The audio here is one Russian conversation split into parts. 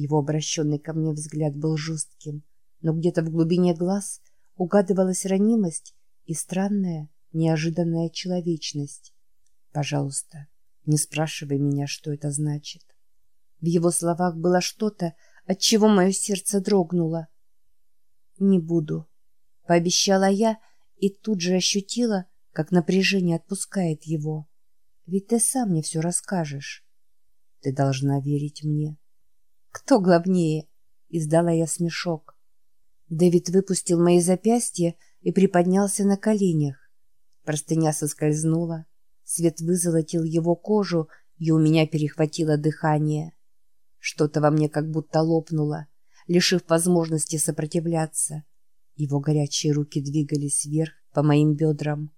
Его обращенный ко мне взгляд был жестким, но где-то в глубине глаз угадывалась ранимость и странная, неожиданная человечность. Пожалуйста, не спрашивай меня, что это значит. В его словах было что-то, от чего мое сердце дрогнуло. «Не буду», — пообещала я и тут же ощутила, как напряжение отпускает его. «Ведь ты сам мне все расскажешь. Ты должна верить мне». «Кто главнее?» — издала я смешок. Дэвид выпустил мои запястья и приподнялся на коленях. Простыня соскользнула, свет вызолотил его кожу, и у меня перехватило дыхание. Что-то во мне как будто лопнуло, лишив возможности сопротивляться. Его горячие руки двигались вверх по моим бедрам.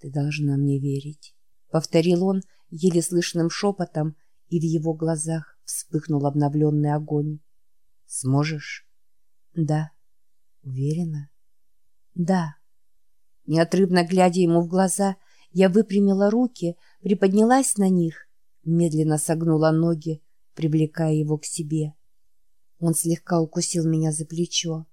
«Ты должна мне верить», — повторил он еле слышным шепотом, и в его глазах вспыхнул обновленный огонь. «Сможешь?» «Да». «Уверена?» «Да». Неотрывно глядя ему в глаза, я выпрямила руки, приподнялась на них, медленно согнула ноги, привлекая его к себе. Он слегка укусил меня за плечо.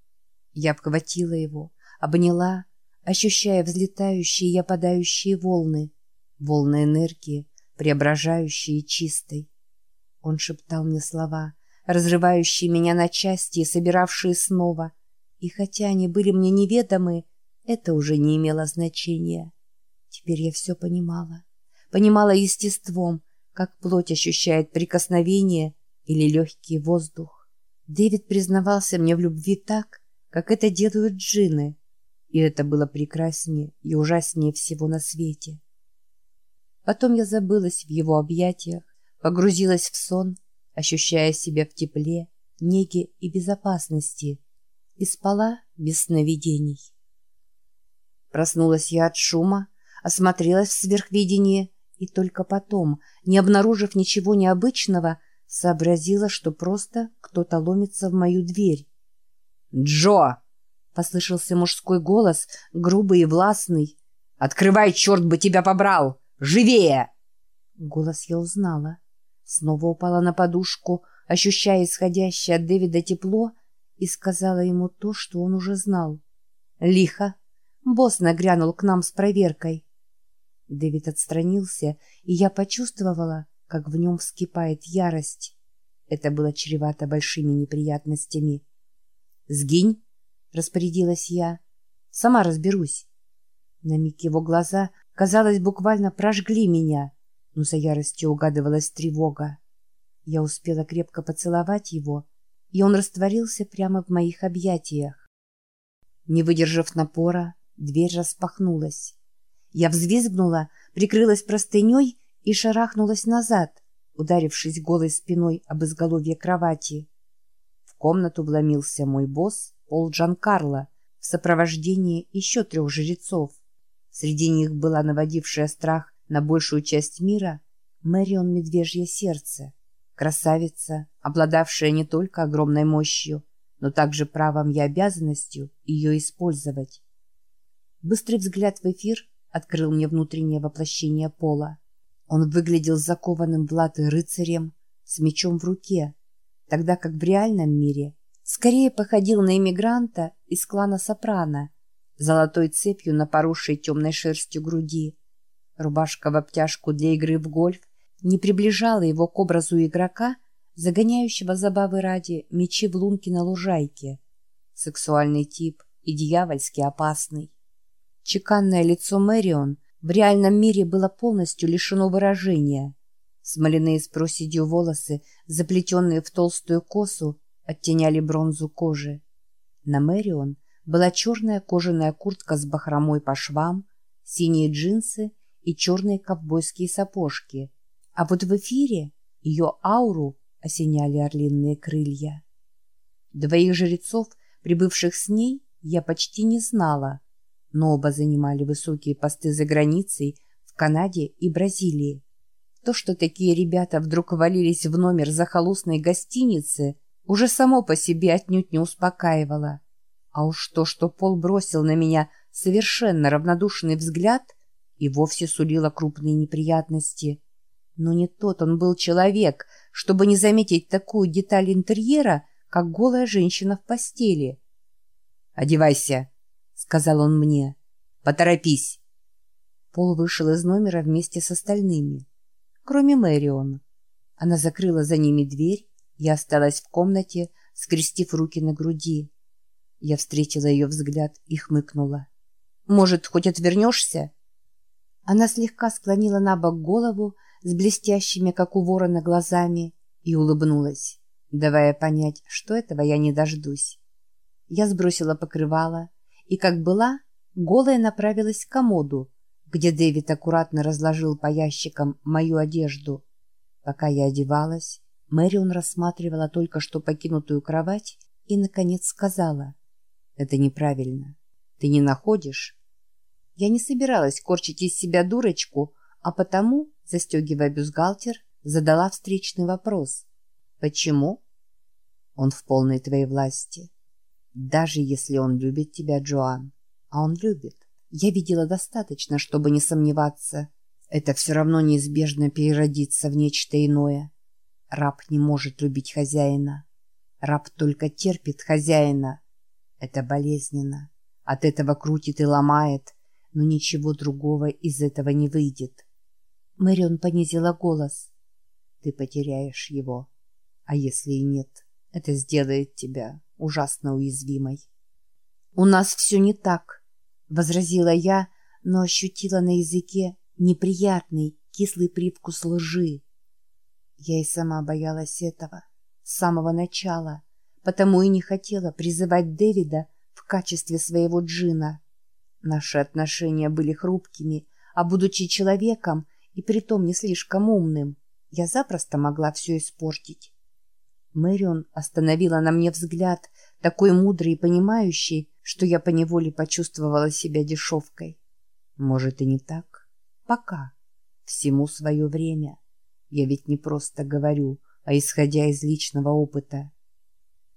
Я обхватила его, обняла, ощущая взлетающие и опадающие волны, волны энергии, преображающие и чистой. Он шептал мне слова, разрывающие меня на части и собиравшие снова, и хотя они были мне неведомы, это уже не имело значения. Теперь я все понимала. Понимала естеством, как плоть ощущает прикосновение или легкий воздух. Дэвид признавался мне в любви так, как это делают джинны, и это было прекраснее и ужаснее всего на свете. Потом я забылась в его объятиях, погрузилась в сон, ощущая себя в тепле, неге и безопасности, и спала без сновидений. Проснулась я от шума, осмотрелась в сверхвидении и только потом, не обнаружив ничего необычного, сообразила, что просто кто-то ломится в мою дверь. «Джо!» — послышался мужской голос, грубый и властный. «Открывай, черт бы тебя побрал! Живее!» Голос я узнала. Снова упала на подушку, ощущая исходящее от Дэвида тепло, и сказала ему то, что он уже знал. «Лихо!» Босс нагрянул к нам с проверкой. Дэвид отстранился, и я почувствовала, как в нем вскипает ярость. Это было чревато большими неприятностями. «Сгинь!» — распорядилась я. «Сама разберусь». На миг его глаза, казалось, буквально прожгли меня, но за яростью угадывалась тревога. Я успела крепко поцеловать его, и он растворился прямо в моих объятиях. Не выдержав напора, дверь распахнулась. Я взвизгнула, прикрылась простыней и шарахнулась назад, ударившись голой спиной об изголовье кровати. В комнату вломился мой босс Пол Джанкарло в сопровождении еще трех жрецов. Среди них была наводившая страх на большую часть мира Мэрион Медвежье Сердце, красавица, обладавшая не только огромной мощью, но также правом и обязанностью ее использовать. Быстрый взгляд в эфир — открыл мне внутреннее воплощение Пола. Он выглядел закованным в латы рыцарем с мечом в руке, тогда как в реальном мире скорее походил на эмигранта из клана Сопрано, золотой цепью на поросшей темной шерстью груди. Рубашка в обтяжку для игры в гольф не приближала его к образу игрока, загоняющего забавы ради мечи в лунки на лужайке. Сексуальный тип и дьявольски опасный. Чеканное лицо Мэрион в реальном мире было полностью лишено выражения. Смоляные с проседью волосы, заплетенные в толстую косу, оттеняли бронзу кожи. На Мэрион была черная кожаная куртка с бахромой по швам, синие джинсы и черные ковбойские сапожки. А вот в эфире ее ауру осеняли орлиные крылья. Двоих жрецов, прибывших с ней, я почти не знала — но оба занимали высокие посты за границей в Канаде и Бразилии. То, что такие ребята вдруг валились в номер захолустной гостиницы, уже само по себе отнюдь не успокаивало. А уж то, что Пол бросил на меня совершенно равнодушный взгляд, и вовсе сулило крупные неприятности. Но не тот он был человек, чтобы не заметить такую деталь интерьера, как голая женщина в постели. «Одевайся», — сказал он мне. «Поторопись». Пол вышел из номера вместе с остальными, кроме Мэрион. Она закрыла за ними дверь и осталась в комнате, скрестив руки на груди. Я встретила ее взгляд и хмыкнула. «Может, хоть отвернешься?» Она слегка склонила на бок голову с блестящими, как у ворона, глазами и улыбнулась, давая понять, что этого я не дождусь. Я сбросила покрывало и, как была, голая направилась к комоду, где Дэвид аккуратно разложил по ящикам мою одежду. Пока я одевалась, Мэрион рассматривала только что покинутую кровать и, наконец, сказала, «Это неправильно. Ты не находишь?» Я не собиралась корчить из себя дурочку, а потому, застегивая бюстгальтер, задала встречный вопрос. «Почему?» «Он в полной твоей власти. Даже если он любит тебя, Джоан. А он любит. Я видела достаточно, чтобы не сомневаться. Это все равно неизбежно переродится в нечто иное. Раб не может любить хозяина. Раб только терпит хозяина. Это болезненно. От этого крутит и ломает, но ничего другого из этого не выйдет. Мэрион понизила голос. Ты потеряешь его. А если и нет, это сделает тебя ужасно уязвимой. «У нас все не так», — возразила я, но ощутила на языке неприятный, кислый привкус лжи. Я и сама боялась этого с самого начала, потому и не хотела призывать Дэвида в качестве своего джина. Наши отношения были хрупкими, а будучи человеком и притом не слишком умным, я запросто могла все испортить. Мэрион остановила на мне взгляд, такой мудрый и понимающий, что я поневоле почувствовала себя дешевкой. Может, и не так. Пока. Всему свое время. Я ведь не просто говорю, а исходя из личного опыта.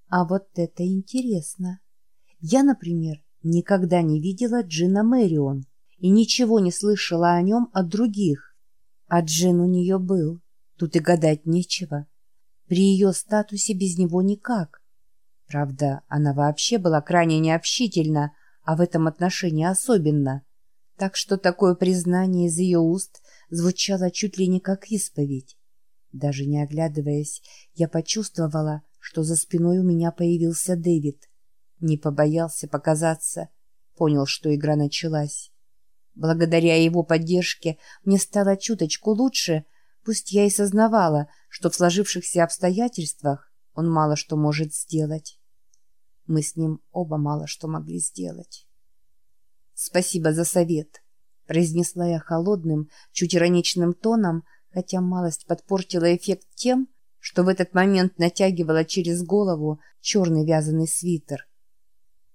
А вот это интересно. Я, например, никогда не видела Джина Мэрион и ничего не слышала о нем от других. А Джин у нее был. Тут и гадать нечего. При ее статусе без него никак. Правда, она вообще была крайне необщительна, а в этом отношении особенно. Так что такое признание из ее уст звучало чуть ли не как исповедь. Даже не оглядываясь, я почувствовала, что за спиной у меня появился Дэвид. Не побоялся показаться, понял, что игра началась. Благодаря его поддержке мне стало чуточку лучше, пусть я и сознавала, что в сложившихся обстоятельствах он мало что может сделать. Мы с ним оба мало что могли сделать. «Спасибо за совет», — произнесла я холодным, чуть ироничным тоном, хотя малость подпортила эффект тем, что в этот момент натягивала через голову черный вязаный свитер.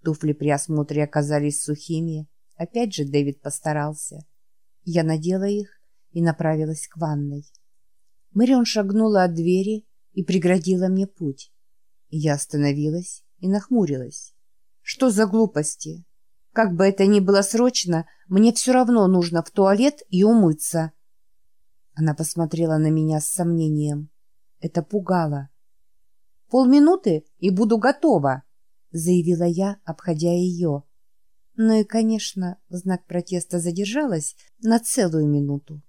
Туфли при осмотре оказались сухими. Опять же Дэвид постарался. Я надела их и направилась к ванной. Мэрион шагнула от двери и преградила мне путь. Я остановилась и нахмурилась. Что за глупости? Как бы это ни было срочно, мне все равно нужно в туалет и умыться. Она посмотрела на меня с сомнением. Это пугало. «Полминуты, и буду готова», — заявила я, обходя ее. Ну и, конечно, в знак протеста задержалась на целую минуту.